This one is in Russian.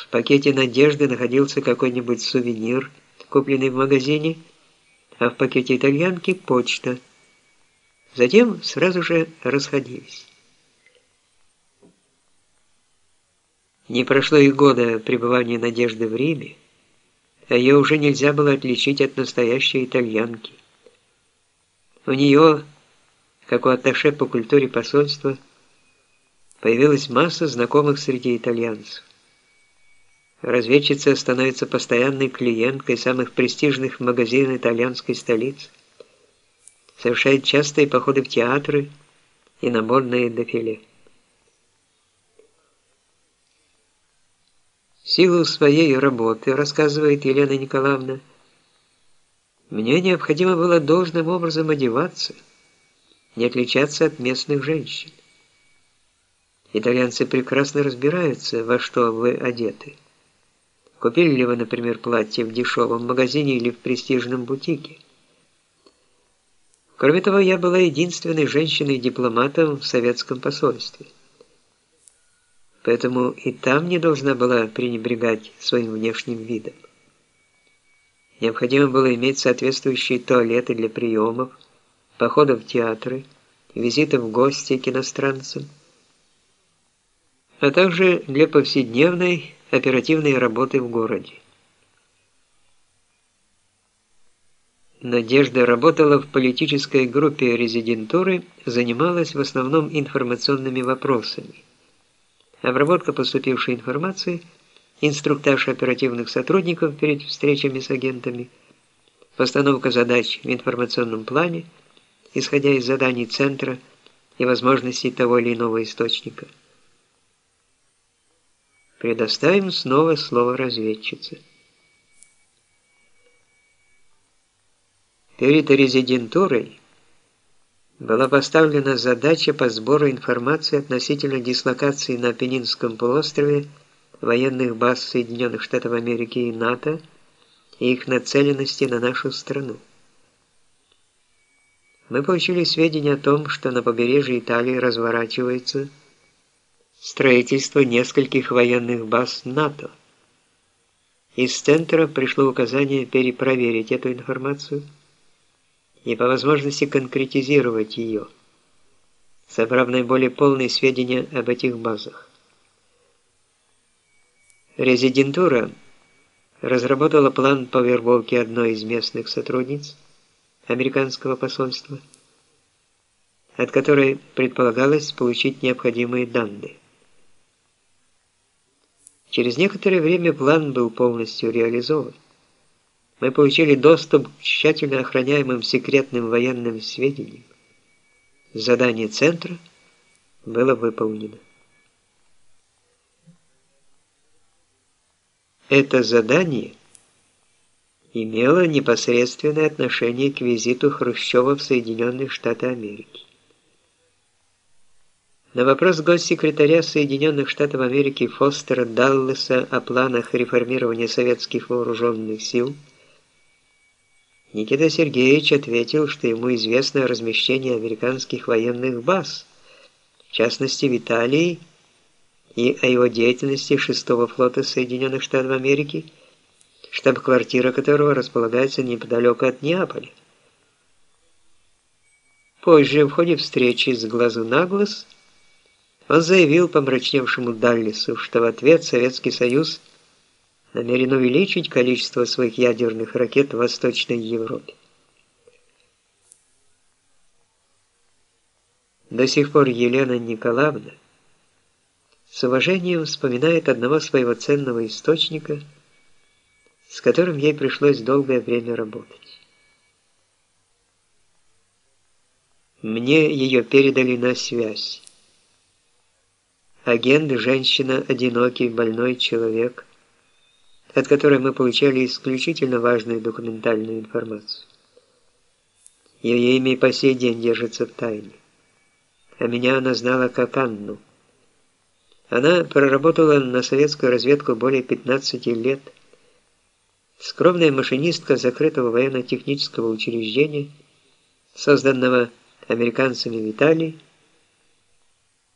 В пакете «Надежды» находился какой-нибудь сувенир, купленный в магазине, а в пакете «Итальянки» — почта. Затем сразу же расходились. Не прошло и года пребывания Надежды в Риме, а ее уже нельзя было отличить от настоящей итальянки. У нее, как у атташе по культуре посольства, появилась масса знакомых среди итальянцев. Разведчица становится постоянной клиенткой самых престижных магазинов итальянской столицы, совершает частые походы в театры и на модные дефиле. Силу своей работы, рассказывает Елена Николаевна, мне необходимо было должным образом одеваться, не отличаться от местных женщин. Итальянцы прекрасно разбираются, во что вы одеты. Купили ли вы, например, платье в дешевом магазине или в престижном бутике? Кроме того, я была единственной женщиной-дипломатом в советском посольстве. Поэтому и там не должна была пренебрегать своим внешним видом. Необходимо было иметь соответствующие туалеты для приемов, походов в театры, визитов в гости к иностранцам, а также для повседневной оперативной работы в городе. Надежда работала в политической группе резидентуры, занималась в основном информационными вопросами. Обработка поступившей информации – инструктаж оперативных сотрудников перед встречами с агентами, постановка задач в информационном плане, исходя из заданий центра и возможностей того или иного источника. Предоставим снова слово разведчице. Перед резидентурой была поставлена задача по сбору информации относительно дислокации на Апеннинском полуострове военных баз Соединенных Штатов Америки и НАТО и их нацеленности на нашу страну. Мы получили сведения о том, что на побережье Италии разворачивается строительство нескольких военных баз НАТО. Из центра пришло указание перепроверить эту информацию и по возможности конкретизировать ее, собрав наиболее полные сведения об этих базах. Резидентура разработала план по вербовке одной из местных сотрудниц американского посольства, от которой предполагалось получить необходимые данные. Через некоторое время план был полностью реализован. Мы получили доступ к тщательно охраняемым секретным военным сведениям. Задание центра было выполнено. Это задание имело непосредственное отношение к визиту Хрущева в Соединенные Штаты Америки. На вопрос госсекретаря Соединенных Штатов Америки Фостера Даллеса о планах реформирования советских вооруженных сил Никита Сергеевич ответил, что ему известно о размещении американских военных баз, в частности в Италии и о его деятельности 6-го флота Соединенных Штатов Америки, штаб-квартира которого располагается неподалеку от Неаполя. Позже, в ходе встречи с глазу на глаз, он заявил помрачневшему Даллису, что в ответ Советский Союз намерен увеличить количество своих ядерных ракет в Восточной Европе. До сих пор Елена Николаевна с уважением вспоминает одного своего ценного источника, с которым ей пришлось долгое время работать. Мне ее передали на связь. Агент – женщина, одинокий, больной человек, от которой мы получали исключительно важную документальную информацию. Ее имя по сей день держится в тайне, а меня она знала как Анну. Она проработала на советскую разведку более 15 лет. Скромная машинистка закрытого военно-технического учреждения, созданного американцами в Италии,